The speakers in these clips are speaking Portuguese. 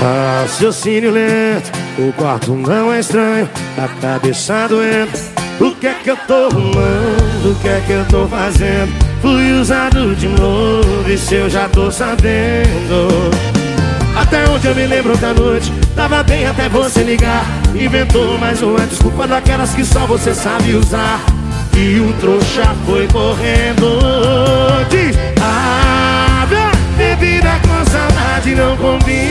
Raciocínio lento, o quarto não é estranho, a cabeça doendo. O que é que eu tô arrumando? O que é que eu tô fazendo? Fui usado de novo, se eu já tô sabendo. Até onde eu me lembro da noite, tava bem até você ligar. Inventou mais uma desculpa daquelas que só você sabe usar. E o trouxa foi correndo. Diz, ah, bebida com saudade não combina.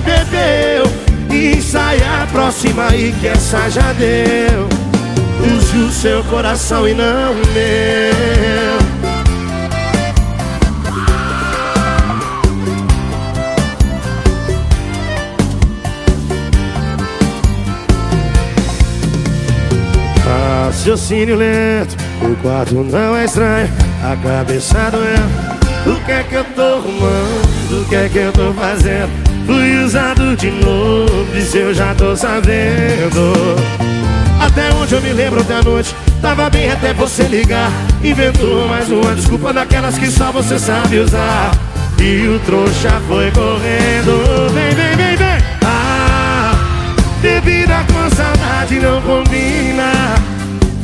Bebeu. E sai a próxima e que essa já deu. Use o seu coração e não o meu. Raciocínio lento, o quarto não é estranho, a cabeça doendo. O que é que eu tô arrumando? O que é que eu tô fazendo? Fui usado de novo, e eu já tô sabendo. Até onde eu me lembro da noite, tava bem até você ligar. Inventou mais uma desculpa daquelas que só você sabe usar. E o trouxa foi correndo. Vem, vem, vem, vem. Ah, bebida com saudade não combina.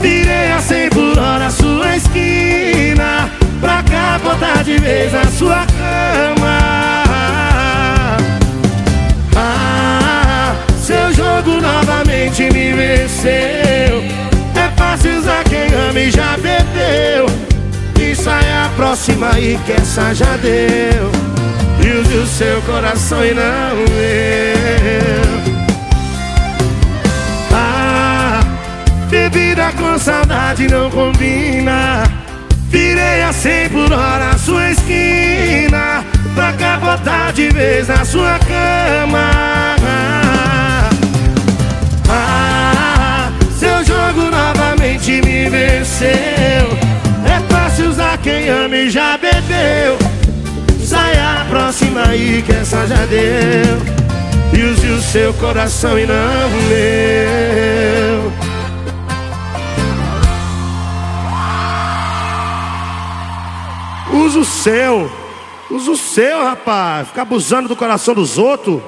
Virei a 100 por hora a sua esquina Pra capotar de vez na sua me venceu. É fácil usar quem ama e já bebeu E sai a próxima e que essa já deu. E use o seu coração e não o meu Bebida com saudade não combina. Virei a 100 por hora a sua esquina. Pra capotar de vez na sua cama me venceu É fácil usar quem ama e já bebeu Sai a próxima aí que essa já deu E use o seu coração e não o meu Usa o seu. Usa o seu, rapaz. Ficar abusando do coração dos outros.